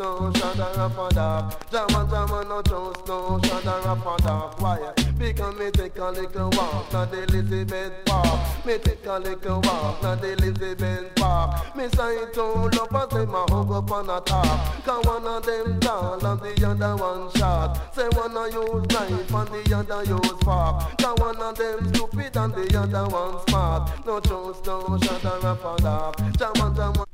no shut her up and off. Jama jama no trust no her up and. Why? Because me take a little walk, not the Elizabeth Park. Me take a little walk, not the Elizabeth Park. Me say to say one of them tall and the other one short. Say one of use knife and the other use fork. One of them stupid and the other one smart. No trust no shut up and off. Jama jama.